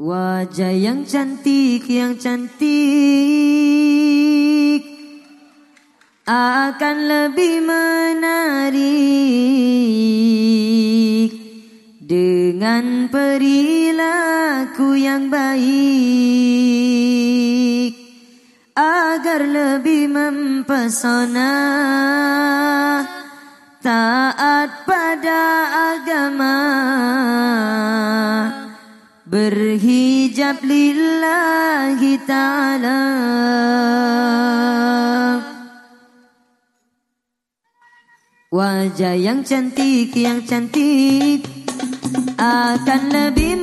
Wajah yang cantik, yang cantik Akan lebih menarik. Dengan perilaku yang baik Agar lebih mempesona. Taat pada agama berhijab lillahi ta'ala. Wajah yang cantik, yang cantik Akan lebih